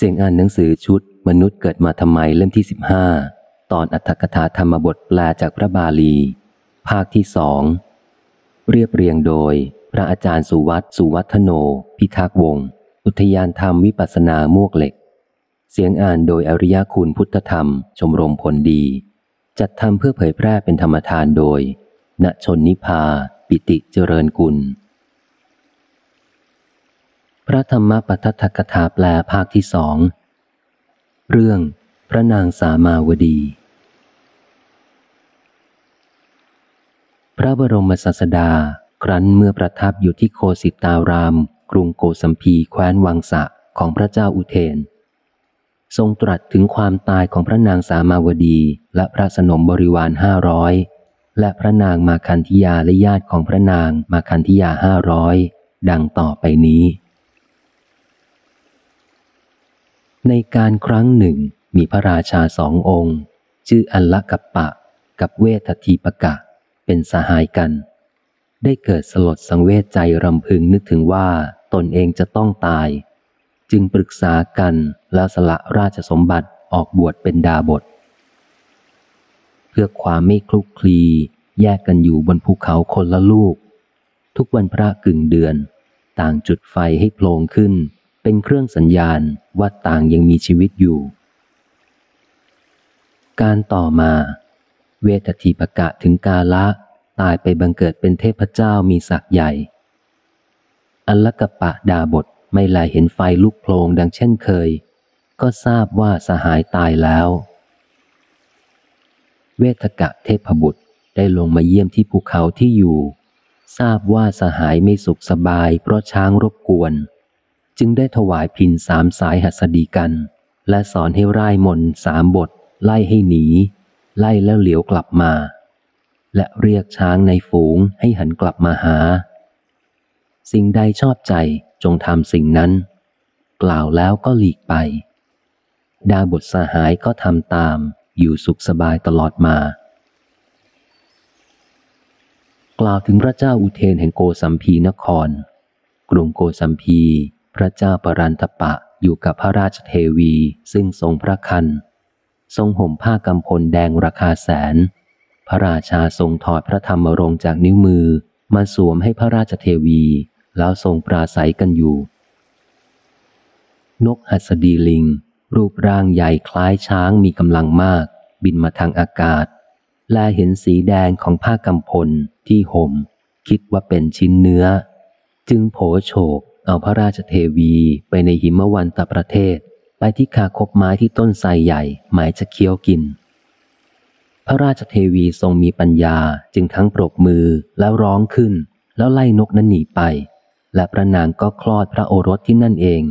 เสียงอ่านหนังสือชุด มนุษย์เกิดมาทำไมเล่มที่สิบห้าตอนอัตถกถาธรรมบทแปลจากพระบาลี ภาคที่สองเรียบเรียงโดย พระอาจารย์สุวัตสุวัฒโน พิทักษ์วงศ์อุทยานธรรมวิปัสนามวกเหล็ก เสียงอ่านโดยอริยคุณพุทธธรรม ชมรมผลดี จัดทำเพื่อเผยแพร่เป็นธรรมทานโดยณชนนิพา ปิติเจริญกุล พระธรรมปทัทกถาแปลภาคที่สอง เรื่อง พระนางสามาวดี พระบรมศาสดา ครั้นเมื่อประทับอยู่ที่โคสิตาราม กรุงโกสัมพีแคว้นวังสะของพระเจ้าอุเทน ทรงตรัสถึงความตายของพระนางสามาวดีและพระสนมบริวารห้าร้อยและพระนางมาคันธิยาและญาติของพระนางมาคันธิยาห้าร้อยดังต่อไปนี้ ในการครั้งหนึ่งมีพระราชาสององค์ ชื่ออัลละกัปปะ กับเวททีปกะ เป็นสหายกัน ได้เกิดสลดสังเวชใจรำพึงนึกถึงว่าตนเองจะต้องตาย จึงปรึกษากันแล้วสละราชสมบัติออกบวชเป็นดาบท เพื่อความไม่คลุกคลี แยกกันอยู่บนภูเขาคนละลูก ทุกวันพระกึ่งเดือน ต่างจุดไฟให้โผลงขึ้น เป็นเครื่องสัญญาณว่าต่างยังมีชีวิตอยู่ การต่อมา เวททีปกะถึงกาละ ตายไปบังเกิดเป็นเทพเจ้ามีศักย์ใหญ่ อัลลกปะดาบทไม่ลายเห็นไฟลุกโพลงดังเช่นเคย ก็ทราบว่าสหายตายแล้ว เวทกะเทพบุตรได้ลงมาเยี่ยมที่ภูเขาที่อยู่ ทราบว่าสหายไม่สุขสบายเพราะช้างรบกวน จึงได้ถวายพินสามสายหัสดีกัน และสอนให้ร่ายมนสามบท ไล่ให้หนี ไล่แล้วเหลียวกลับมา และเรียกช้างในฝูงให้หันกลับมาหา สิ่งใดชอบใจจงทำสิ่งนั้น กล่าวแล้วก็หลีกไป ดาบทสหายก็ทำตามอยู่สุขสบายตลอดมา กล่าวถึงพระเจ้าอุเทนแห่งโกสัมพีนคร กรุงโกสัมพี พระเจ้าปรันทปะอยู่กับพระราชเทวีซึ่งทรงพระคัน ทรงห่มผ้ากำพลแดงราคาแสน พระราชาทรงถอดพระธรรมรงจากนิ้วมือมาสวมให้พระราชเทวี แล้วทรงปราศัยกันอยู่ นกหัสดีลิง รูปร่างใหญ่คล้ายช้างมีกำลังมาก บินมาทางอากาศ แลเห็นสีแดงของผ้ากำพลที่ห่ม คิดว่าเป็นชิ้นเนื้อ จึงโผโฉก เอาพระราชเทวีไปในหิมวันตประเทศ ไปที่คาคบไม้ที่ต้นไทรใหญ่หมายจะเคี้ยวกิน พระราชเทวีทรงมีปัญญาจึงทั้งปรบมือแล้วร้องขึ้น แล้วไล่นกนั้นหนีไป และพระนางก็คลอดพระโอรสที่นั่นเอง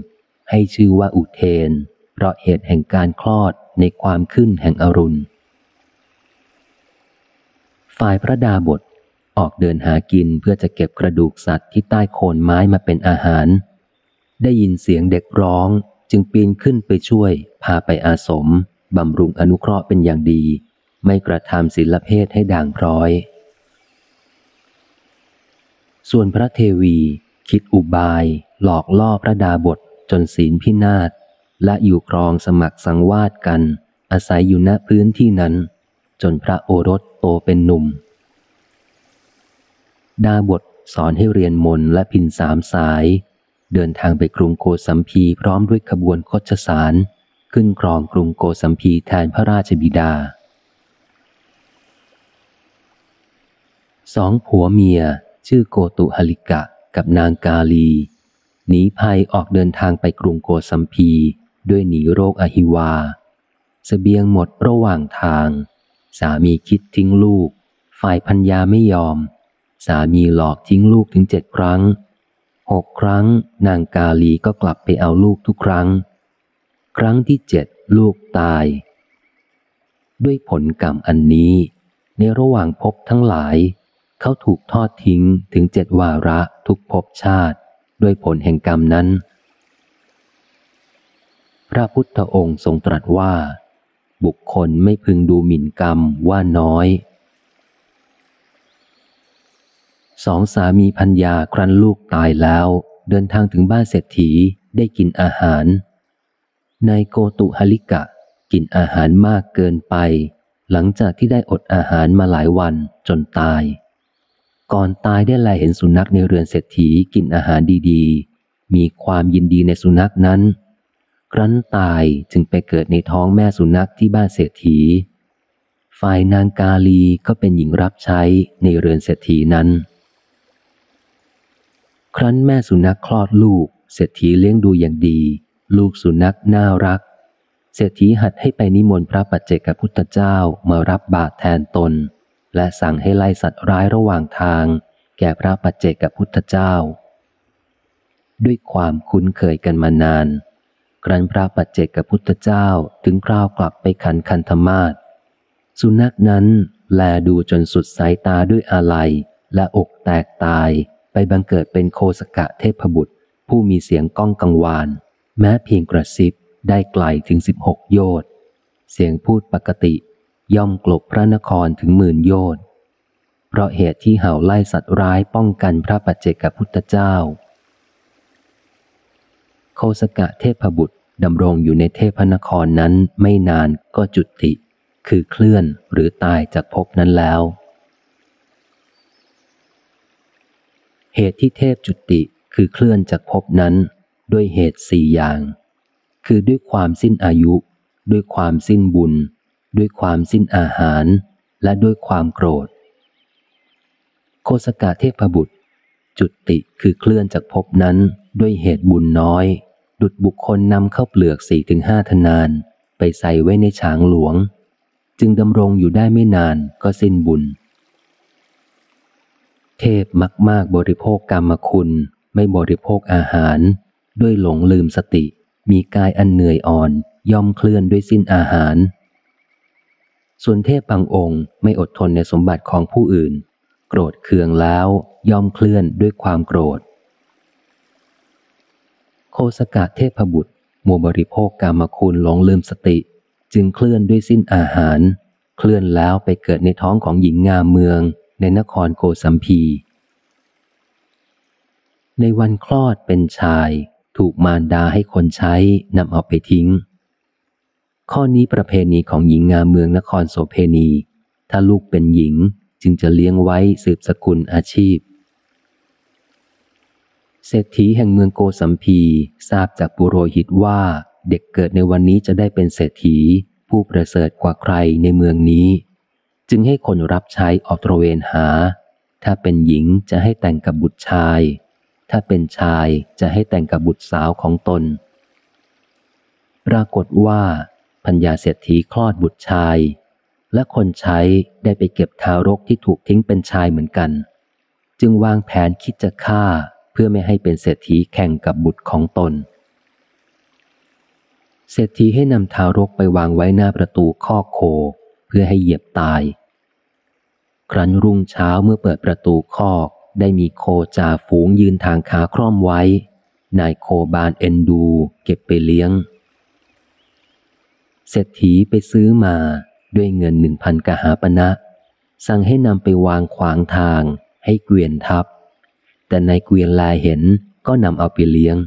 ให้ชื่อว่าอุเทน เพราะเหตุแห่งการคลอดในความขึ้นแห่งอรุณ ฝ่ายพระดาบท ออกเดินหากินเพื่อจะเก็บกระดูกสัตว์ที่ใต้โคนไม้มาเป็นอาหาร ได้ยินเสียงเด็กร้องจึงปีนขึ้นไปช่วย พาไปอาสม บำรุงอนุเคราะห์เป็นอย่างดี ไม่กระทำศิลเพศให้ด่างพร้อย ส่วนพระเทวี คิดอุบาย หลอกล่อพระดาบทจนศีลพินาศและอยู่ครองสมัครสังวาสกัน อาศัยอยู่ณพื้นที่นั้น จนพระโอรสโตเป็นหนุ่ม ดาบทสอนให้เรียนมนและพินสามสาย เดินทางไปกรุงโกสัมพีพร้อมด้วยขบวนคชสาร ขึ้นครองกรุงโกสัมพีแทนพระราชบิดา สองผัวเมีย ชื่อโกตุหลิกะกับนางกาลี หนีภัยออกเดินทางไปกรุงโกสัมพี ด้วยหนีโรคอหิวาสเสบียงหมดระหว่างทาง สามีคิดทิ้งลูก ฝ่ายพัญญาไม่ยอม สามีหลอกทิ้งลูกถึงเจ็ดครั้งหกครั้ง นางกาลีก็กลับไปเอาลูกทุกครั้ง ครั้งที่เจ็ดลูกตาย ด้วยผลกรรมอันนี้ ในระหว่างพบทั้งหลาย เขาถูกทอดทิ้งถึงเจ็ดวาระทุกภพชาติ ด้วยผลแห่งกรรมนั้น พระพุทธองค์ทรงตรัสว่า บุคคลไม่พึงดูหมิ่นกรรมว่าน้อย สองสามีพัญญาครั้นลูกตายแล้ว เดินทางถึงบ้านเศรษฐีได้กินอาหาร นายโกตุฮลิกะ กินอาหารมากเกินไป หลังจากที่ได้อดอาหารมาหลายวันจนตาย ก่อนตายได้แลเห็นสุนัขในเรือนเศรษฐีกินอาหารดีๆ มีความยินดีในสุนัขนั้น ครั้นตายจึงไปเกิดในท้องแม่สุนัขที่บ้านเศรษฐีฝ่ายนางกาลีก็เป็นหญิงรับใช้ในเรือนเศรษฐีนั้น ครั้นแม่สุนัขคลอดลูก เศรษฐีเลี้ยงดูอย่างดี ลูกสุนัขน่ารัก เศรษฐีหัดให้ไปนิมนต์พระปัจเจกพุทธเจ้ามารับบาตรแทนตน และสั่งให้ไล่สัตว์ร้ายระหว่างทาง แก่พระปัจเจกพุทธเจ้า ด้วยความคุ้นเคยกันมานาน ครั้นพระปัจเจกพุทธเจ้าถึงคราวกลับไปขันคันธมาศสุนัขนั้นแลดูจนสุดสายตาด้วยอาลัยและอกแตกตาย ไปบังเกิดเป็นโคสกะเทพบุตร ผู้มีเสียงก้องกังวาน แม้เพียงกระซิบได้ไกลถึงสิบหกโยชน์เสียงพูดปกติ ย่อมกลบพระนครถึงหมื่นโยชน์เพราะเหตุที่เห่าไล่สัตว์ร้ายป้องกันพระปัจเจกพุทธเจ้า โคสกะเทพบุตรดำรงอยู่ในเทพนครนั้นไม่นานก็จุติ คือเคลื่อนหรือตายจากภพนั้นแล้ว เหตุที่เทพจุติคือเคลื่อนจากภพนั้น ด้วยเหตุสี่อย่าง คือด้วยความสิ้นอายุ ด้วยความสิ้นบุญ ด้วยความสิ้นอาหาร และด้วยความโกรธ โคสกาเทพบุตร จุติคือเคลื่อนจากภพนั้นด้วยเหตุบุญน้อย ดุดบุคคลนำเข้าเปลือกสี่ถึงห้าทนาน ไปใส่ไว้ในฉางหลวง จึงดำรงอยู่ได้ไม่นานก็สิ้นบุญ เทพมักมากบริโภคกรรมคุณ ไม่บริโภคอาหาร ด้วยหลงลืมสติ มีกายอันเหนื่อยอ่อนย่อมเคลื่อนด้วยสิ้นอาหาร ส่วนเทพบางองค์ไม่อดทนในสมบัติของผู้อื่น โกรธเคืองแล้วย่อมเคลื่อนด้วยความโกรธ โคสกะเทพบุตรมัวบริโภคกรรมคุณหลงลืมสติ จึงเคลื่อนด้วยสิ้นอาหาร เคลื่อนแล้วไปเกิดในท้องของหญิงงามเมือง ในนครโกสัมพี ในวันคลอดเป็นชายถูกมารดาให้คนใช้นำเอาไปทิ้ง ข้อนี้ประเพณีของหญิงงามเมืองนครโสเพณี ถ้าลูกเป็นหญิงจึงจะเลี้ยงไว้สืบสกุลอาชีพ เศรษฐีแห่งเมืองโกสัมพีทราบจากปุโรหิตว่าเด็กเกิดในวันนี้จะได้เป็นเศรษฐีผู้ประเสริฐกว่าใครในเมืองนี้ จึงให้คนรับใช้ออกตระเวนหา ถ้าเป็นหญิงจะให้แต่งกับบุตรชาย ถ้าเป็นชายจะให้แต่งกับบุตรสาวของตน ปรากฏว่าพัญญาเศรษฐีคลอดบุตรชาย และคนใช้ได้ไปเก็บทารกที่ถูกทิ้งเป็นชายเหมือนกัน จึงวางแผนคิดจะฆ่าเพื่อไม่ให้เป็นเศรษฐีแข่งกับบุตรของตนเศรษฐีให้นำทารกไปวางไว้หน้าประตูข้อโค เพื่อให้เหยียบตาย ครั้นรุ่งเช้าเมื่อเปิดประตูคอกได้มีโคจ่าฝูงยืนทางขาคร่อมไว้ นายโคบานเอ็นดู เก็บไปเลี้ยง เศรษฐีไปซื้อมาด้วยเงินหนึ่งพันกหาปณะสั่งให้นำไปวางขวางทาง ให้เกวียนทับ แต่นายเกวียนลายเห็นก็นำเอาไปเลี้ยง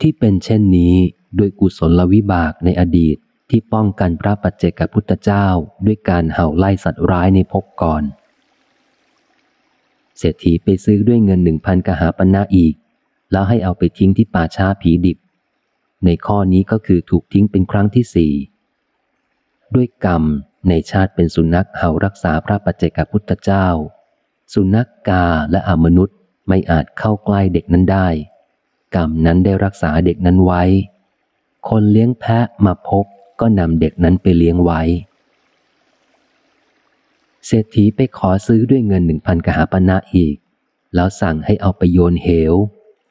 ที่เป็นเช่นนี้ด้วยกุศลวิบากในอดีต ที่ป้องกันพระปัจเจกพุทธเจ้าด้วยการเห่าไล่สัตว์ร้ายในภพก่อน เศรษฐีไปซื้อด้วยเงินหนึ่งพันกหาปณะอีก แล้วให้เอาไปทิ้งที่ป่าช้าผีดิบ ในข้อนี้ก็คือถูกทิ้งเป็นครั้งที่สี่ด้วยกรรมในชาติเป็นสุนัขเห่ารักษาพระปัจเจกพุทธเจ้า สุนัขกาและอมนุษย์ไม่อาจเข้าใกล้เด็กนั้นได้ กรรมนั้นได้รักษาเด็กนั้นไว้ คนเลี้ยงแพะมาพบ ก็นำเด็กนั้นไปเลี้ยงไว้ เศรษฐีไปขอซื้อด้วยเงินหนึ่งพันกหาปณะอีก แล้วสั่งให้เอาไปโยนเหว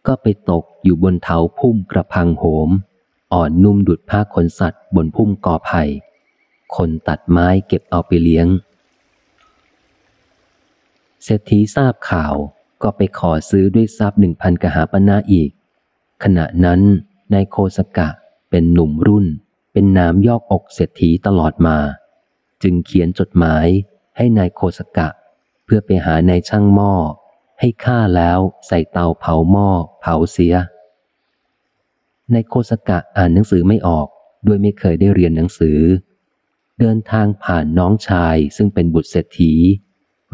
ก็ไปตกอยู่บนเถาพุ่มกระพังโหม อ่อนนุ่มดุดผ้าขนสัตว์บนพุ่มกอไผ่ คนตัดไม้เก็บเอาไปเลี้ยง เศรษฐีทราบข่าวก็ไปขอซื้อด้วยทรัพย์หนึ่งพันกหาปณะอีก ขณะนั้นนายโคสกะเป็นหนุ่มรุ่น เป็นนามยอกอกเศรษฐีตลอดมา จึงเขียนจดหมายให้นายโคสกะ เพื่อไปหานายช่างหม้อ ให้ฆ่าแล้วใส่เตาเผาหม้อเผาเสียในโคสกะอ่านหนังสือไม่ออกด้วยไม่เคยได้เรียนหนังสือ เดินทางผ่านน้องชายซึ่งเป็นบุตรเศรษฐี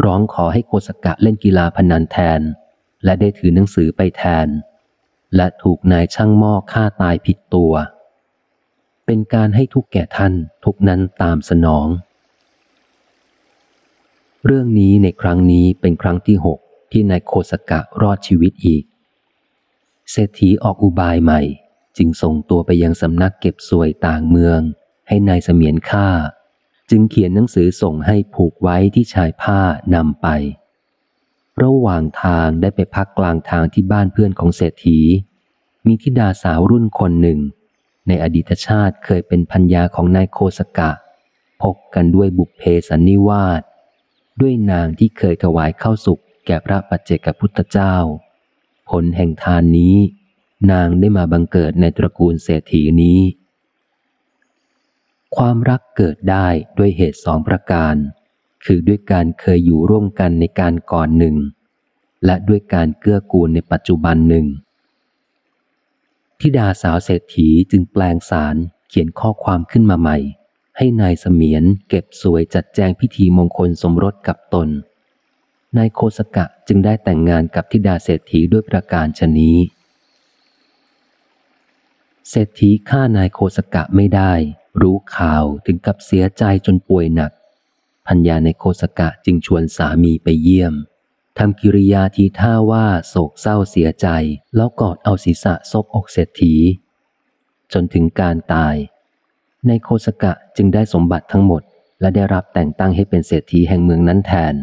ร้องขอให้โคสกะเล่นกีฬาพนันแทน และได้ถือหนังสือไปแทน และถูกนายช่างหม้อฆ่าตายผิดตัว เป็นการให้ทุกแก่ท่านทุกนั้นตามสนอง เรื่องนี้ในครั้งนี้เป็นครั้งที่หกที่นายโคสกะรอดชีวิตอีก เศรษฐีออกอุบายใหม่ จึงส่งตัวไปยังสำนักเก็บสวยต่างเมือง ให้นายเสมียนฆ่า จึงเขียนหนังสือส่งให้ผูกไว้ที่ชายผ้านำไป ระหว่างทางได้ไปพักกลางทางที่บ้านเพื่อนของเศรษฐี มีธิดาสาวรุ่นคนหนึ่ง ในอดีตชาติเคยเป็นพัญญาของนายโคสกะพกกันด้วยบุพเพสันนิวาสด้วยนางที่เคยถวายข้าวสุกแก่พระปัจเจกพุทธเจ้า ผลแห่งทานนี้ นางได้มาบังเกิดในตระกูลเศรษฐีนี้ ความรักเกิดได้ด้วยเหตุสองประการ คือด้วยการเคยอยู่ร่วมกันในการก่อนหนึ่ง และด้วยการเกื้อกูลในปัจจุบันหนึ่ง ทิดาสาวเศรษฐีจึงแปลงสารเขียนข้อความขึ้นมาใหม่ ให้นายเสมียนเก็บสวยจัดแจงพิธีมงคลสมรสกับตน นายโคสกะจึงได้แต่งงานกับทิดาเศรษฐีด้วยประการชนี้ เศรษฐีฆ่านายโคสกะไม่ได้ รู้ข่าวถึงกับเสียใจจนป่วยหนักพัญญาในโคสกะจึงชวนสามีไปเยี่ยม ทำกิริยาทีท่าว่าโศกเศร้าเสียใจ แล้วกอดเอาศีรษะซบอกเศรษฐี จนถึงการตาย ในโคสกะจึงได้สมบัติทั้งหมด และได้รับแต่งตั้งให้เป็นเศรษฐีแห่งเมืองนั้นแทน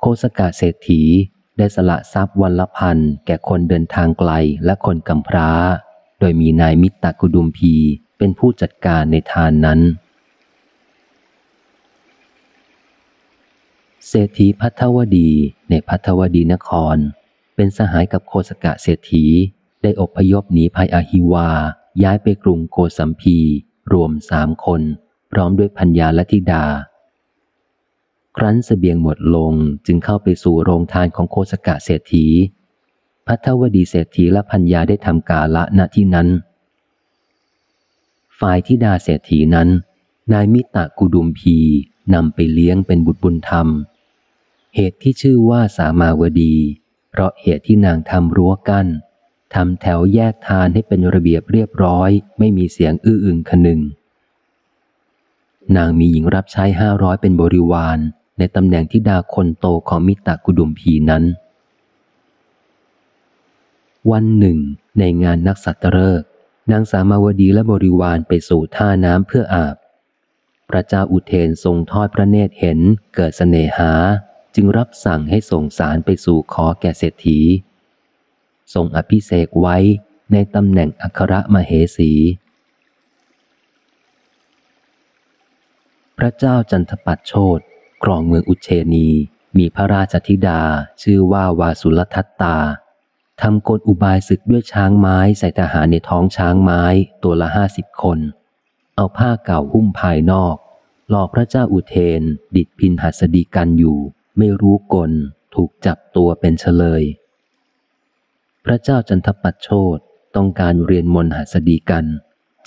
โคสกะเศรษฐีได้สละทรัพย์วันละพันแก่คนเดินทางไกลและคนกำพร้า โดยมีนายมิตรกุดุมพีเป็นผู้จัดการในทานนั้น เศรษฐีพัทวดีในพัทวดีนคร เป็นสหายกับโคสกะเศรษฐีได้อพยพหนีภัยอาฮิวา ย้ายไปกรุงโกสัมพี รวมสามคน พร้อมด้วยพัญญาและธิดา ครั้นสเสบียงหมดลงจึงเข้าไปสู่โรงทานของโคสกะเศรษฐี พัทวดีเศรษฐีและพัญญาได้ทำกาละณที่นั้น ฝ่ายทิดาเศรษฐีนั้น นายมิตรกุดุมพีนำไปเลี้ยงเป็นบุตรบุญธรรม เหตุที่ชื่อว่าสามาวดี เพราะเหตุที่นางทำรั้วกัน้นทำแถวแยกทานให้เป็นระเบียบเรียบร้อย ไม่มีเสียงอื้ออึงคนึง นางมีหญิงรับใช้ห้าร้อยเป็นบริวาร ในตำแหน่งทิดาคนโตของมิตรกุดุมพีนั้น วันหนึ่ง ในงานนักสัตฤกษ์นางสามาวดีและบริวารไปสู่ท่าน้ำเพื่ออาบ พระเจ้าอุเทนทรงทอดพระเนตรเห็นเกิดสเสน่หา จึงรับสั่งให้ส่งสารไปสู่ขอแก่เศรษฐีทรงอภิเษกไว้ในตำแหน่งอัครมเหสี พระเจ้าจันทปัตโชตครองเมืองอุเชนี มีพระราชธิดาชื่อว่าวาสุลทัตตาทำกลอุบายศึกด้วยช้างไม้ใส่ทหารในท้องช้างไม้ตัวละห้าสิบคน เอาผ้าเก่าหุ้มภายนอก หลอกพระเจ้าอุเทนดิดพินหัสดีกันอยู่ ไม่รู้กลถูกจับตัวเป็นเฉลย พระเจ้าจันทปัตโชตต้องการเรียนมนหัสดีกัน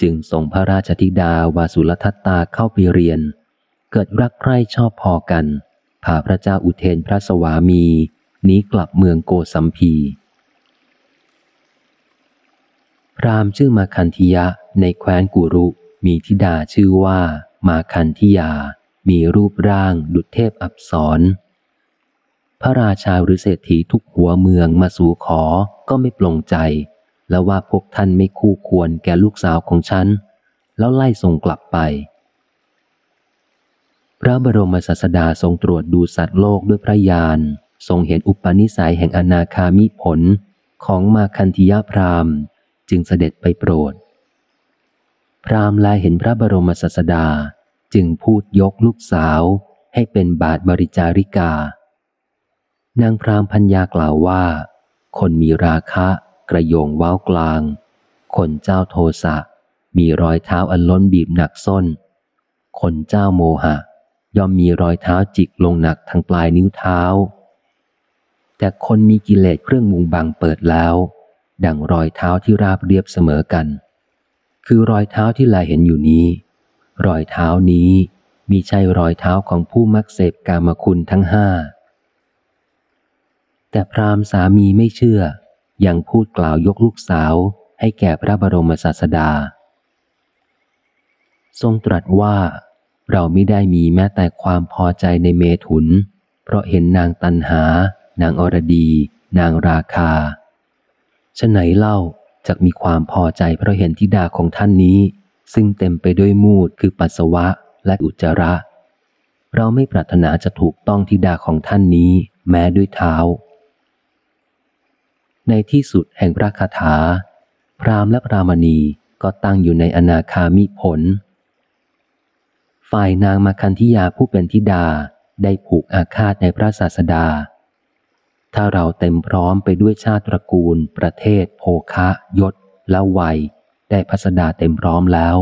จึงส่งพระราชธิดาวาสุลทัตตาเข้าไปเรียน เกิดรักใคร่ชอบพอกันพาพระเจ้าอุเทนพระสวามีนี้กลับเมืองโกสัมพี พรามชื่อมาคันธิยะในแคว้นกุรุมีธิดาชื่อว่า มาคันธิยา มีรูปร่างดุจเทพอับสร พระราชาหรือเศรษฐีทุกหัวเมืองมาสู่ขอก็ไม่ปลงใจ แล้วว่าพวกท่านไม่คู่ควรแก่ลูกสาวของฉัน แล้วไล่ส่งกลับไป พระบรมศาสดาทรงตรวจดูสัตว์โลกด้วยพระญาณทรงเห็นอุปนิสัยแห่งอนาคามิผลของมาคันธิยพรามจึงเสด็จไปโปรด พรามลายเห็นพระบรมศาสดาจึงพูดยกลูกสาวให้เป็นบาทบริจาริกา นางพรามพัญญากล่าวว่า คนมีราคะ กระโยงว้าวกลาง คนเจ้าโทสะ มีรอยเท้าอันล้นบีบหนักส้น คนเจ้าโมหะ ย่อมมีรอยเท้าจิกลงหนักทางปลายนิ้วเท้า แต่คนมีกิเลสเครื่องมุงบังเปิดแล้ว ดังรอยเท้าที่ราบเรียบเสมอกัน คือรอยเท้าที่ลายเห็นอยู่นี้ รอยเท้านี้มีใช่รอยเท้าของผู้มักเสพกามคุณทั้งห้า แต่พรามสามีไม่เชื่อ ยังพูดกล่าวยกลูกสาวให้แก่พระบรมศาสดา ทรงตรัสว่าเราไม่ได้มีแม้แต่ความพอใจในเมถุน เพราะเห็นนางตันหา นางอรดี นางราคาฉะไหนเล่าจะมีความพอใจเพราะเห็นทิดาของท่านนี้ ซึ่งเต็มไปด้วยมูดคือปัสสาวะและอุจจาระ เราไม่ปรารถนาจะถูกต้องทิดาของท่านนี้ แม้ด้วยเท้า ในที่สุดแห่งพระคาถา พรามและพรามณีก็ตั้งอยู่ในอนาคามิผล ฝ่ายนางมาคันธิยาผู้เป็นธิดาได้ผูกอาฆาตในพระศาสดา ถ้าเราเต็มพร้อมไปด้วยชาติตระกูล ประเทศ โภคะยศและวัย ได้พัสดาเต็มพร้อมแล้ว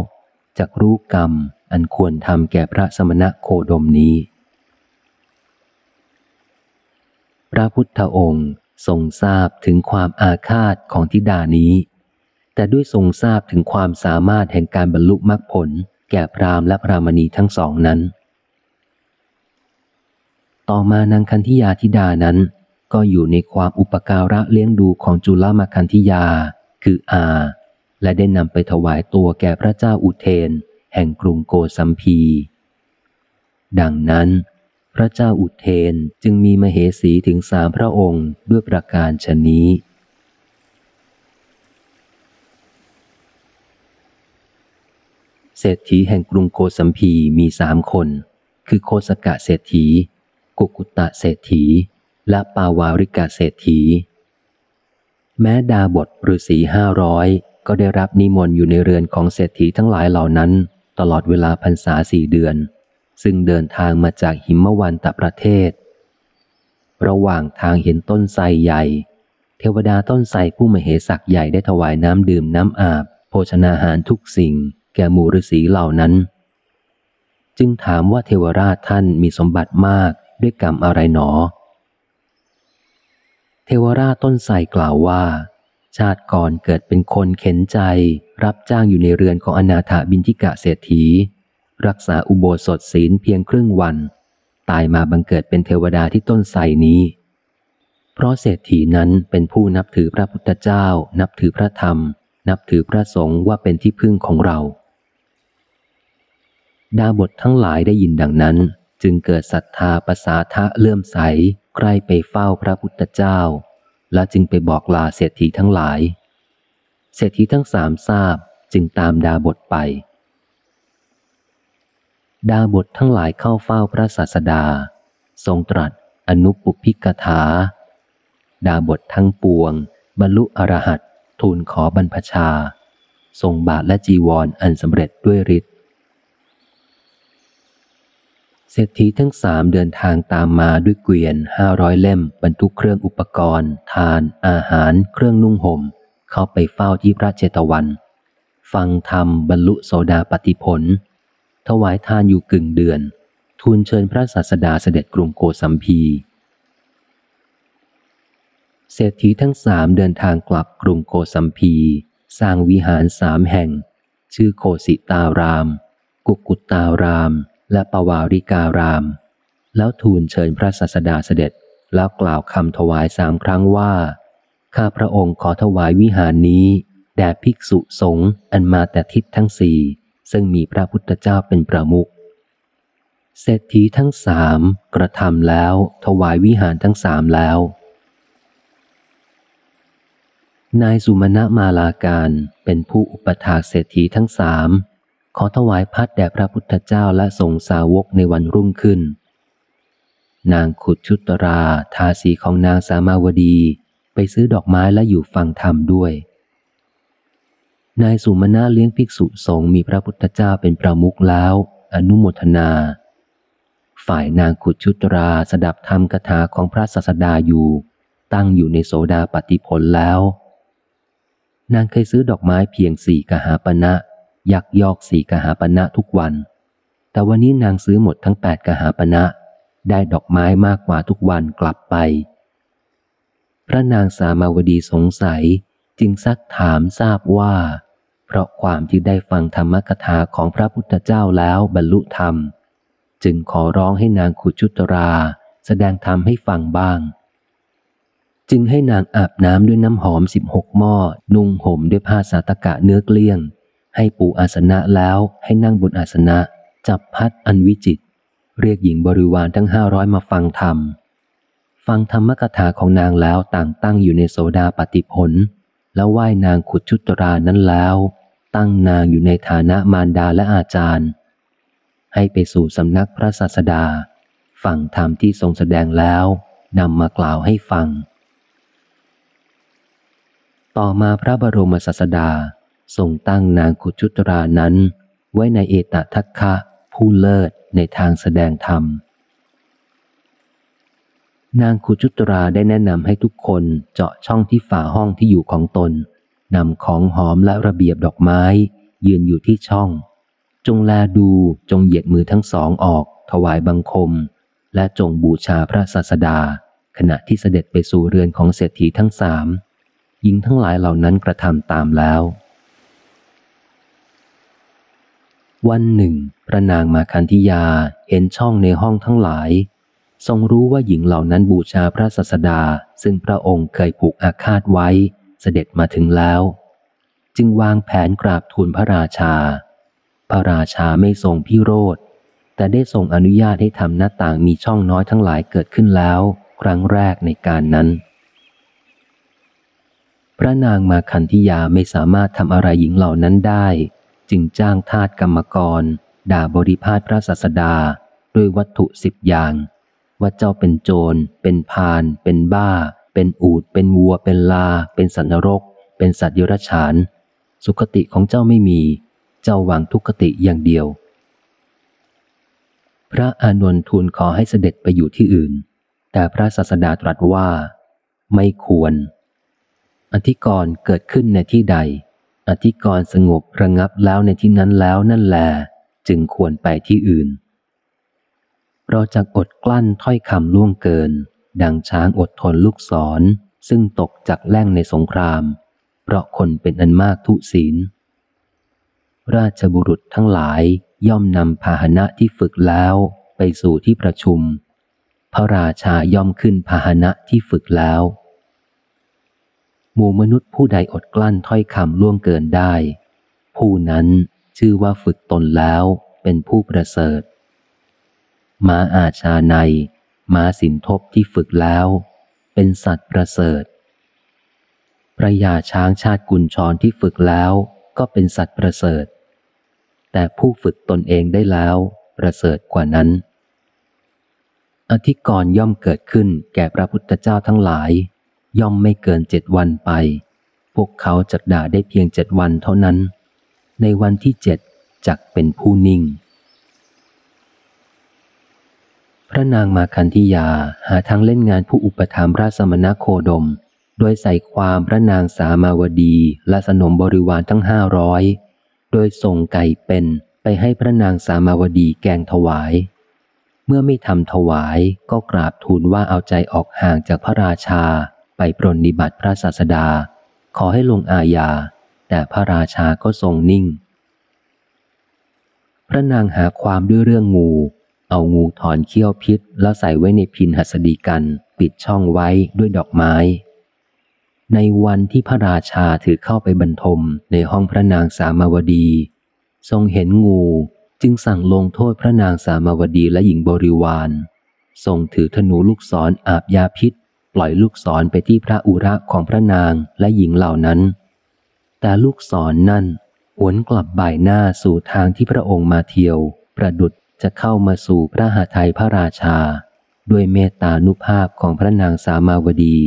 จากรู้กรรมอันควรทำแก่พระสมณะโคดมนี้ พระพุทธองค์ ทรงทราบถึงความอาฆาตของทิดานี้ แต่ด้วยทรงทราบถึงความสามารถแห่งการบรรลุมรรคผล แก่พรามและพรามณีทั้งสองนั้น ต่อมานางคันธิยาธิดานั้น ก็อยู่ในความอุปการะเลี้ยงดูของจุลมาคันธิยา คืออา และได้นำไปถวายตัวแก่พระเจ้าอุเทน แห่งกรุงโกสัมพี ดังนั้น พระเจ้าอุเทนจึงมีมเหสีถึงสามพระองค์ด้วยประการชนนี้ เศรษฐีแห่งกรุงโกสัมพีมีสามคน คือโคสกะเศรษฐี กุกุตะเศรษฐี และปาวาริกาเศรษฐี แม้ดาบทฤษีห้าร้อยก็ได้รับนิมนต์อยู่ในเรือนของเศรษฐีทั้งหลายเหล่านั้น ตลอดเวลาพรรษาสี่เดือน ซึ่งเดินทางมาจากหิมวันตประเทศ ระหว่างทางเห็นต้นไทรใหญ่ เทวดาต้นไทรผู้มเหสักใหญ่ได้ถวายน้ำดื่มน้ำอาบ โภชนาหารทุกสิ่ง แก่หมู่ฤาษีเหล่านั้น จึงถามว่าเทวราชท่านมีสมบัติมากด้วยกรรมอะไรหนอ เทวราชต้นไทรกล่าวว่า ชาติก่อนเกิดเป็นคนเข็นใจ รับจ้างอยู่ในเรือนของอนาถาบินทิกะเศรษฐี รักษาอุโบสถศีลเพียงครึ่งวัน ตายมาบังเกิดเป็นเทวดาที่ต้นไทรนี้ เพราะเศรษฐีนั้นเป็นผู้นับถือพระพุทธเจ้า นับถือพระธรรม นับถือพระสงฆ์ว่าเป็นที่พึ่งของเรา ดาบททั้งหลายได้ยินดังนั้น จึงเกิดศรัทธาประสาทะเลื่อมใสใกล้ไปเฝ้าพระพุทธเจ้า และจึงไปบอกลาเศรษฐีทั้งหลาย เศรษฐีทั้งสามทราบจึงตามดาบทไป ดาบททั้งหลายเข้าเฝ้าพระศาสดา ทรงตรัสอนุปุพิกถา ดาบททั้งปวง บรรลุอรหัตทูลขอบรรพชา ทรงบาทและจีวรออันสำเร็จด้วยฤทธิ์เศรษฐีทั้งสามเดินทางตามมาด้วยเกวียนห้าร้อยเล่มบรรทุกเครื่องอุปกรณ์ ทาน อาหาร เครื่องนุ่งหม่ม เข้าไปเฝ้าที่พระเจตวัน ฟังธรรมบรรลุโสดาปติผล ถวายทานอยู่กึ่งเดือน ทูลเชิญพระศาสดาเสด็จกรุงโกสัมพีเศรษฐีทั้งสามเดินทางกลับกรุงโกสัมพี สร้างวิหารสามแห่ง ชื่อโคสิตาราม กุกุตาราม และปวาริการาม แล้วทูลเชิญพระศาสดาเสด็จแล้วกล่าวคำถวายสามครั้งว่า ข้าพระองค์ขอถวายวิหารนี้ แด่ภิกษุสงฆ์อันมาแต่ทิศทั้งสี่ ซึ่งมีพระพุทธเจ้าเป็นประมุขเศรษฐีทั้งสามกระทำแล้วถวายวิหารทั้งสามแล้ว นายสุมาณมาลาการเป็นผู้อุปถากเศรษฐีทั้งสามขอถวายพัดแด่พระพุทธเจ้าและสงสาวกในวันรุ่งขึ้น นางขุดชุตราทาสีของนางสามาวดีไปซื้อดอกไม้และอยู่ฟังธรรมด้วย นายสุมาณะเลี้ยงภิกษุสงฆ์มีพระพุทธเจ้าเป็นประมุขแล้ว อนุโมทนา ฝ่ายนางขุดชุตราสดับธรรมคาถาของพระศาสดาอยู่ ตั้งอยู่ในโสดาปฏิผลแล้ว นางเคยซื้อดอกไม้เพียงสี่กหาปณะยักยอกสี่กหาปณะทุกวัน แต่วันนี้นางซื้อหมดทั้งแปดกหาปณะได้ดอกไม้มากกว่าทุกวันกลับไป พระนางสามาวดีสงสัยจึงซักถามทราบว่า เพราะความที่ได้ฟังธรรมกถาของพระพุทธเจ้าแล้วบรรลุธรรม จึงขอร้องให้นางขุจุตรา แสดงธรรมให้ฟังบ้าง จึงให้นางอาบน้ำด้วยน้ำหอมสิบหกหม้อ นุ่งห่มด้วยผ้าสาตกะเนื้อเกลี้ยง ให้ปูอาสนะแล้วให้นั่งบนอาสนะ จับพัดอันวิจิต เรียกหญิงบริวารทั้งห้าร้อยมาฟังธรรมฟังธรรมกถาของนางแล้วต่างตั้งอยู่ในโสดาปฏิผล แล้วไหว้นางขุดชุตรานั้นแล้ว ตั้งนางอยู่ในฐานะมารดาและอาจารย์ ให้ไปสู่สำนักพระศาสดา ฟังธรรมที่ทรงแสดงแล้วนำมากล่าวให้ฟัง ต่อมาพระบรมศาสดาทรงตั้งนางขุชุตรานั้น ไว้ในเอตทัคคะผู้เลิศในทางแสดงธรรม นางคุจุตราได้แนะนำให้ทุกคนเจาะช่องที่ฝาห้องที่อยู่ของตนนำของหอมและระเบียบดอกไม้ ยืนอยู่ที่ช่อง จงแลดูจงเหยียดมือทั้งสองออก ถวายบังคม และจงบูชาพระศาสดา ขณะที่เสด็จไปสู่เรือนของเศรษฐีทั้งสามหญิงทั้งหลายเหล่านั้นกระทำตามแล้ว วันหนึ่งพระนางมาคันธิยาเห็นช่องในห้องทั้งหลาย ทรงรู้ว่าหญิงเหล่านั้นบูชาพระศาสดา ซึ่งพระองค์เคยผูกอาคาตไว้ เสด็จมาถึงแล้ว จึงวางแผนกราบทูลพระราชา พระราชาไม่ทรงพิโรธ แต่ได้ทรงอนุญาตให้ทำหน้าต่างมีช่องน้อยทั้งหลายเกิดขึ้นแล้ว ครั้งแรกในการนั้น พระนางมาคันธิยาไม่สามารถทำอะไรหญิงเหล่านั้นได้ จึงจ้างทาสกรรมกร ด่าบริพาทพระศาสดาด้วยวัตถุสิบอย่าง ว่าเจ้าเป็นโจร เป็นพาน เป็นบ้า เป็นอูด เป็นวัว เป็นลา เป็นสัตว์นรก เป็นสัตว์ยรฉาน สุขติของเจ้าไม่มี เจ้าหวังทุกขติอย่างเดียว พระอานนท์ทูลขอให้เสด็จไปอยู่ที่อื่น แต่พระศาสดาตรัสว่า ไม่ควร อธิกรณ์เกิดขึ้นในที่ใด อธิกรณ์สงบระงับแล้วในที่นั้นแล้วนั่นแล จึงควรไปที่อื่น เราจะอดกลั้นถ้อยคำล่วงเกิน ดังช้างอดทนลูกศร ซึ่งตกจากแล่งในสงคราม เพราะคนเป็นอันมากทุศีล ราชบุรุษทั้งหลายย่อมนำพาหนะที่ฝึกแล้วไปสู่ที่ประชุม พระราชาย่อมขึ้นพาหนะที่ฝึกแล้ว หมู่มนุษย์ผู้ใดอดกลั้นถ้อยคำล่วงเกินได้ ผู้นั้นชื่อว่าฝึกตนแล้วเป็นผู้ประเสริฐ ม้าอาชาในม้าสินทบที่ฝึกแล้ว เป็นสัตว์ประเสริฐพระยาช้างชาติกุญชรที่ฝึกแล้วก็เป็นสัตว์ประเสริฐ แต่ผู้ฝึกตนเองได้แล้ว ประเสริฐกว่านั้น อธิกรย่อมเกิดขึ้นแก่พระพุทธเจ้าทั้งหลาย ย่อมไม่เกินเจ็ดวันไป พวกเขาจักด่าได้เพียงเจ็ดวันเท่านั้น ในวันที่เจ็ดจักเป็นผู้นิ่งพ ระนางมาคันธิยาหาทางเล่นงานผู้อุปถัมภ์ราชสมณโคดม โดยใส่ความพระนางสามาวดีและสนมบริวารทั้งห้าร้อยโดยส่งไก่เป็นไปให้พระนางสามาวดีแกงถวาย เมื่อไม่ทำถวายก็กราบทูลว่าเอาใจออกห่างจากพระราชาไปปรนนิบัติพระศาสดา ขอให้ลงอาญา แต่พระราชาก็ทรงนิ่ง พระนางหาความด้วยเรื่องงู เอางูถอนเขี้ยวพิษแล้วใส่ไว้ในพินหัสดีกัน ปิดช่องไว้ด้วยดอกไม้ ในวันที่พระราชาถือเข้าไปบรรทมในห้องพระนางสามาวดี ทรงเห็นงูจึงสั่งลงโทษพระนางสามาวดีและหญิงบริวารทรงถือธนูลูกศรออาบยาพิษ ปล่อยลูกศรไปที่พระอุระของพระนางและหญิงเหล่านั้น แต่ลูกศรนนั่นหวนกลับบ่ายหน้าสู่ทางที่พระองค์มาเที่ยว ประดุด จะเข้ามาสู่พระหาไทยพระราชา ด้วยเมตตานุภาพของพระนางสามาวดี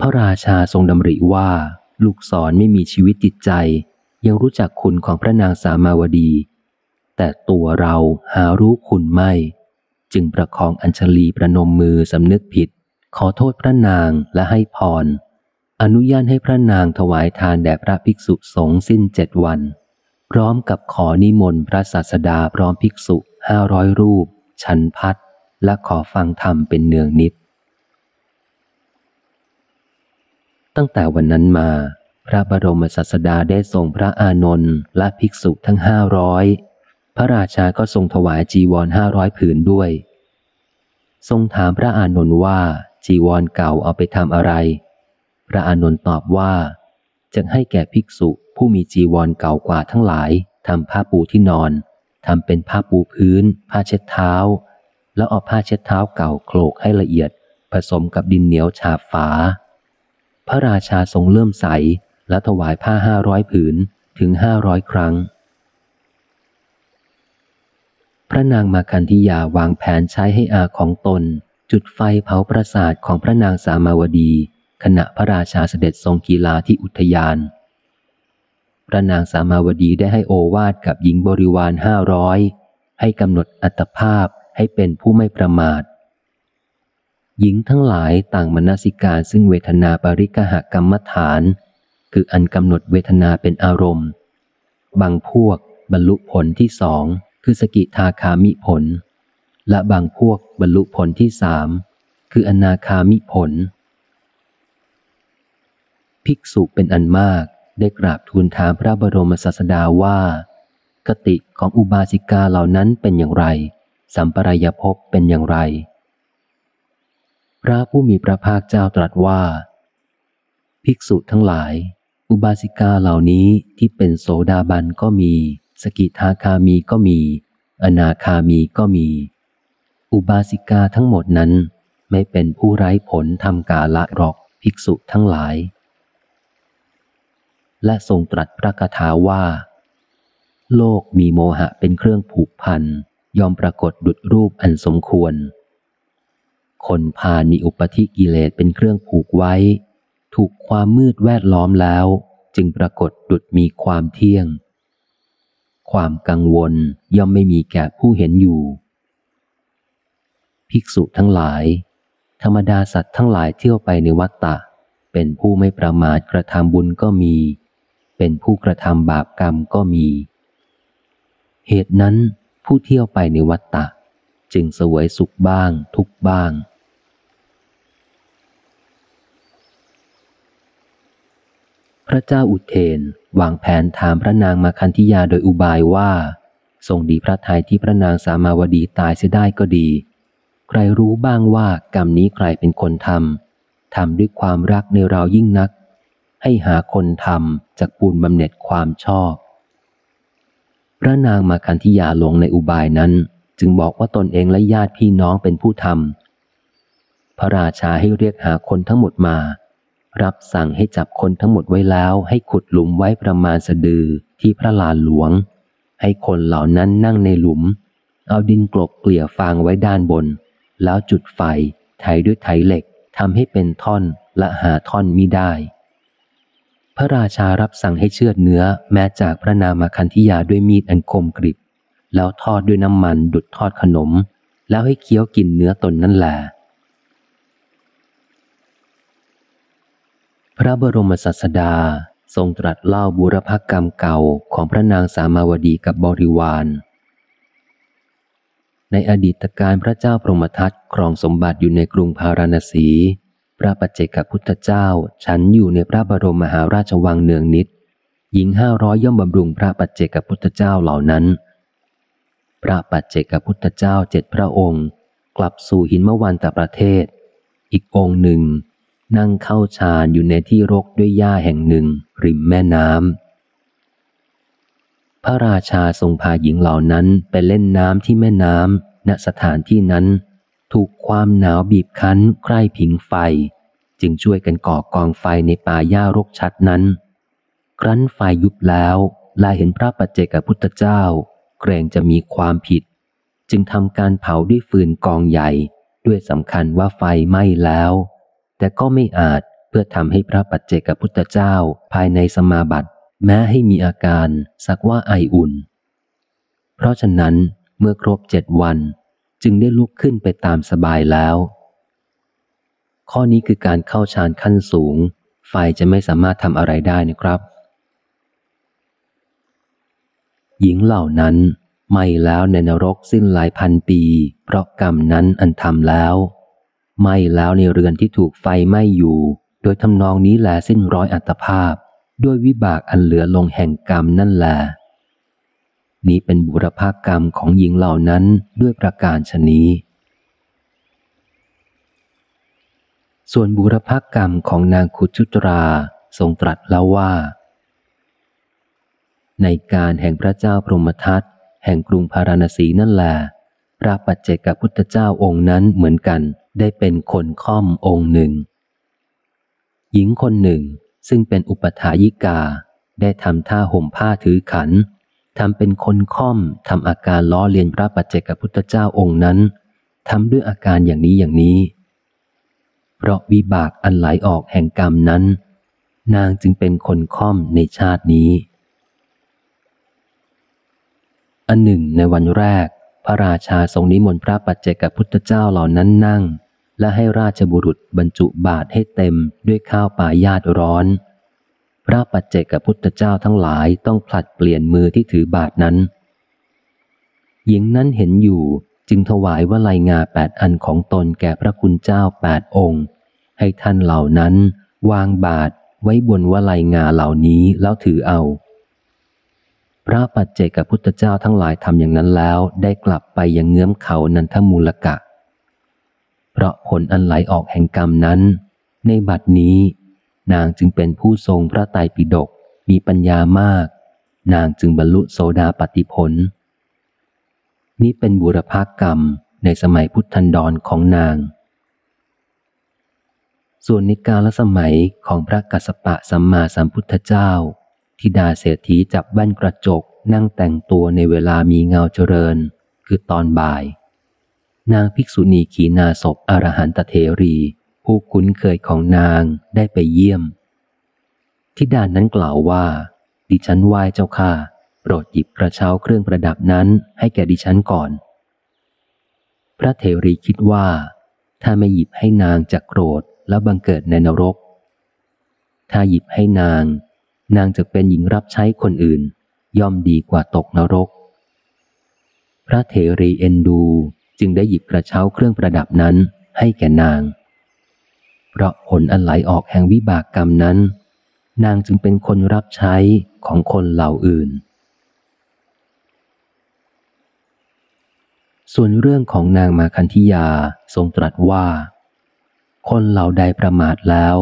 พระราชาทรงดำริว่า ลูกศรไม่มีชีวิตจิตใจ ยังรู้จักคุณของพระนางสามาวดี แต่ตัวเราหารู้คุณไม่ จึงประคองอัญชลีประนมมือสำนึกผิด ขอโทษพระนางและให้พรอนุญาตให้พระนางถวายทานแด่พระภิกษุสงฆ์สิ้นเจ็ดวัน พร้อมกับขอนิมนต์พระศาสดาพร้อมภิกษุห้าร้อยรูปฉันพัดและขอฟังธรรมเป็นเนืองนิด ตั้งแต่วันนั้นมา พระบรมศาสดาได้ทรงพระอานนท์และภิกษุทั้งห้าร้อยพระราชาก็ทรงถวายจีวรห้าร้อยผืนด้วย ทรงถามพระอานนท์ว่า จีวรเก่าเอาไปทำอะไร พระอานนท์ตอบว่าจะให้แก่ภิกษุ ผู้มีจีวรเก่ากว่าทั้งหลายทำผ้าปูที่นอนทำเป็นผ้าปูพื้น ผ้าเช็ดเท้า แล้วเอาผ้าเช็ดเท้าเก่าโขลกให้ละเอียด ผสมกับดินเหนียวฉาบฝา พระราชาทรงเลื่อมใสและถวายผ้าห้าร้อยผืนถึงห้าร้อยครั้ง พระนางมาคันธิยาวางแผนใช้ให้อาของตน จุดไฟเผาปราสาทของพระนางสามาวดี ขณะพระราชาเสด็จทรงกีฬาที่อุทยาน พระนางสามาวดีได้ให้โอวาดกับหญิงบริวารห้าร้อยให้กำหนดอัตภาพให้เป็นผู้ไม่ประมาท หญิงทั้งหลายต่างมนสิการซึ่งเวทนาปริกหกรรมฐาน คืออันกำหนดเวทนาเป็นอารมณ์ บางพวกบรรลุผลที่สองคือสกิทาคามิผล และบางพวกบรรลุผลที่สามคืออนาคามิผล ภิกษุเป็นอันมาก ได้กราบทูลถามพระบรมศาสดาว่า กติของอุบาสิกาเหล่านั้นเป็นอย่างไร สัมปรายภพเป็นอย่างไร พระผู้มีพระภาคเจ้าตรัสว่า ภิกษุทั้งหลาย อุบาสิกาเหล่านี้ที่เป็นโสดาบันก็มี สกิทาคามีก็มี อนาคามีก็มี อุบาสิกาทั้งหมดนั้นไม่เป็นผู้ไร้ผลทำกาละหรอกภิกษุทั้งหลาย และทรงตรัสพระคาถาว่า โลกมีโมหะเป็นเครื่องผูกพันยอมปรากฏดุดรูปอันสมควร คนพามีอุปธิกิเลสเป็นเครื่องผูกไว้ ถูกความมืดแวดล้อมแล้ว จึงปรากฏดุดมีความเที่ยง ความกังวลย่อมไม่มีแก่ผู้เห็นอยู่ ภิกษุทั้งหลาย ธรรมดาสัตว์ทั้งหลายเที่ยวไปในวัฏฏะเป็นผู้ไม่ประมาทกระทำบุญก็มี เป็นผู้กระทำบาปกรรมก็มี เหตุนั้นผู้เที่ยวไปในวัฏฏะจึงสวยสุขบ้างทุกบ้าง พระเจ้าอุเทนวางแผนถามพระนางมาคันธิยาโดยอุบายว่าทรงดีพระทัยที่พระนางสามาวดีตายเสียได้ก็ดี ใครรู้บ้างว่ากรรมนี้ใครเป็นคนทำทำด้วยความรักในเรายิ่งนัก ให้หาคนทำจากปูนบำเหน็จความชอบ พระนางมาคันธิยาลงในอุบายนั้น จึงบอกว่าตนเองและญาติพี่น้องเป็นผู้ทำพระราชาให้เรียกหาคนทั้งหมดมา รับสั่งให้จับคนทั้งหมดไว้แล้ว ให้ขุดหลุมไว้ประมาณสะดือที่พระลานหลวง ให้คนเหล่านั้นนั่งในหลุม เอาดินกลบเกลี่ยฟางไว้ด้านบน แล้วจุดไฟไถด้วยไถเหล็กทำให้เป็นท่อนและหาท่อนมิได้ ระราชารับสั่งให้เชือดเนื้อแม้จากพระนามาคันธิยาด้วยมีดอันคมกริบ แล้วทอดด้วยน้ำมันดุดทอดขนม แล้วให้เคี้ยวกินเนื้อตนนั่นแหละพระบรมศาสดาทรงตรัสเล่าบุรพกรรมเก่าของพระนางสามาวดีกับบริวาร ในอดีตการพระเจ้าพรหมทัตครองสมบัติอยู่ในกรุงพาราณสี พระปัจเจกพุทธเจ้า ฉันอยู่ในพระบรมมหาราชวังเนืองนิด หญิงห้าร้อยย่อมบำรุงพระปัจเจกพุทธเจ้าเหล่านั้น พระปัจเจกพุทธเจ้าเจ็ดพระองค์ กลับสู่หินมวันตประเทศ อีกองค์หนึ่ง นั่งเข้าฌานอยู่ในที่รกด้วยหญ้าแห่งหนึ่ง ริมแม่น้ำพระราชาทรงพาหญิงเหล่านั้นไปเล่นน้ำที่แม่น้ำณสถานที่นั้น ถูกความหนาวบีบคั้นใคร่ผิงไฟ จึงช่วยกันก่อกองไฟในป่าหญ้ารกชัดนั้น ครั้นไฟยุบแล้วลายเห็นพระปัจเจกพุทธเจ้า เกรงจะมีความผิด จึงทำการเผาด้วยฟืนกองใหญ่ ด้วยสำคัญว่าไฟไหม้แล้ว แต่ก็ไม่อาจเพื่อทำให้พระปัจเจกพุทธเจ้าภายในสมาบัติ แม้ให้มีอาการสักว่าไออุ่น เพราะฉะนั้นเมื่อครบเจ็ดวัน จึงได้ลุกขึ้นไปตามสบายแล้ว ข้อนี้คือการเข้าฌานขั้นสูง ไฟจะไม่สามารถทำอะไรได้นะครับ หญิงเหล่านั้นไม่แล้วในนรกสิ้นหลายพันปี เพราะกรรมนั้นอันทำแล้ว ไม่แล้วในเรือนที่ถูกไฟไหม้อยู่ โดยทำนองนี้แหลสิ้นร้อยอัตภาพ ด้วยวิบากอันเหลือลงแห่งกรรมนั่นแหละ นี้เป็นบุรพากรรมของหญิงเหล่านั้นด้วยประการชนี้ ส่วนบุรพากรรมของนางคุชุตราทรงตรัสแล้วว่า ในการแห่งพระเจ้าพรหมทัตแห่งกรุงพาราณสีนั่นแหละพระปัจเจกพุทธเจ้าองค์นั้นเหมือนกันได้เป็นคนค่อมองค์หนึ่ง หญิงคนหนึ่งซึ่งเป็นอุปถายิกาได้ทำท่าห่มผ้าถือขัน ทำเป็นคนค่อมทำอาการล้อเลียนพระปัจเจกพุทธเจ้าองค์นั้นทำด้วยอาการอย่างนี้อย่างนี้ เพราะวิบากอันไหลออกแห่งกรรมนั้น นางจึงเป็นคนค่อมในชาตินี้ อันหนึ่งในวันแรก พระราชาทรงนิมนต์พระปัจเจกพุทธเจ้าเหล่านั้นนั่ง และให้ราชบุรุษบรรจุบาตรให้เต็มด้วยข้าวปลายาตร้อน ระปัจเจกพุทธเจ้าทั้งหลายต้องผลัดเปลี่ยนมือที่ถือบาทนั้น หญิงนั้นเห็นอยู่จึงถวายวลัยงาแปดอันของตนแก่พระคุณเจ้าแปดองค์ ให้ท่านเหล่านั้น วางบาทไว้บนวลัยงาเหล่านี้แล้วถือเอา พระปัจเจกพุทธเจ้าทั้งหลายทำอย่างนั้นแล้วได้กลับไปยังเงื้อมเขานันทมูลกะ เพราะผลอันไหลออกแห่งกรรมนั้น ในบัดนี้ นางจึงเป็นผู้ทรงพระไตรปิฎกมีปัญญามาก นางจึงบรรลุโสดาปติผล นี้เป็นบุรพากรรมในสมัยพุทธันดรของนาง ส่วนในกาลสมัยของพระกัสสปะสัมมาสัมพุทธเจ้าทิดาเศรษฐีจับแว่นกระจกนั่งแต่งตัวในเวลามีเงาเจริญ คือตอนบ่าย นางภิกษุณีขีนาศพอรหันตเทรี ผู้คุ้นเคยของนางได้ไปเยี่ยมที่ด่านนั้นกล่าวว่า ดิฉันไหว้เจ้าค่ะ โปรดหยิบกระเช้าเครื่องประดับนั้นให้แก่ดิฉันก่อน พระเทรีคิดว่า ถ้าไม่หยิบให้นางจะโกรธแล้วบังเกิดในนรก ถ้าหยิบให้นาง นางจะเป็นหญิงรับใช้คนอื่น ย่อมดีกว่าตกนรก พระเทรีเอ็นดูจึงได้หยิบกระเช้าเครื่องประดับนั้นให้แก่นาง ราะผลอันไหลออกแห่งวิบากกรรมนั้น นางจึงเป็นคนรับใช้ของคนเหล่าอื่น ส่วนเรื่องของนางมาคันธิยาทรงตรัสว่า คนเหล่าใดประมาทแล้ว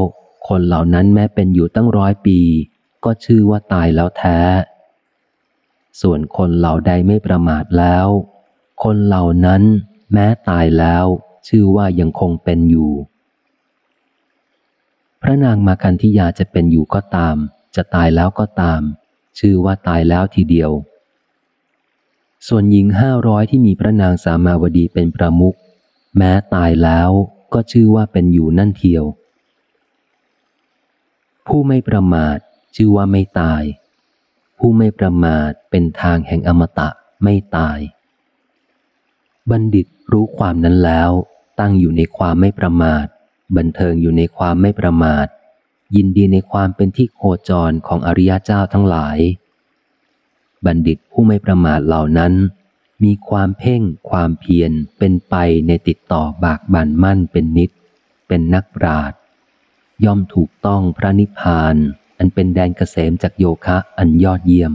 คนเหล่านั้นแม้เป็นอยู่ตั้งร้อยปี ก็ชื่อว่าตายแล้วแท้ ส่วนคนเหล่าใดไม่ประมาทแล้ว คนเหล่านั้นแม้ตายแล้ว ชื่อว่ายังคงเป็นอยู่ พระนางมาคันธิยาจะเป็นอยู่ก็ตาม จะตายแล้วก็ตาม ชื่อว่าตายแล้วทีเดียว ส่วนหญิงห้าร้อยที่มีพระนางสามาวดีเป็นประมุขแม้ตายแล้วก็ชื่อว่าเป็นอยู่นั่นเทียว ผู้ไม่ประมาทชื่อว่าไม่ตาย ผู้ไม่ประมาทเป็นทางแห่งอมตะไม่ตาย บัณฑิตรู้ความนั้นแล้ว ตั้งอยู่ในความไม่ประมาท บันเทิงอยู่ในความไม่ประมาท ยินดีในความเป็นที่โคจรของอริยเจ้าทั้งหลาย บัณฑิตผู้ไม่ประมาทเหล่านั้น มีความเพ่งความเพียรเป็นไปในติดต่อบากบั่นมั่นเป็นนิด เป็นนักปราดย่อมถูกต้องพระนิพพาน อันเป็นแดนเกษมจากโยคะอันยอดเยี่ยม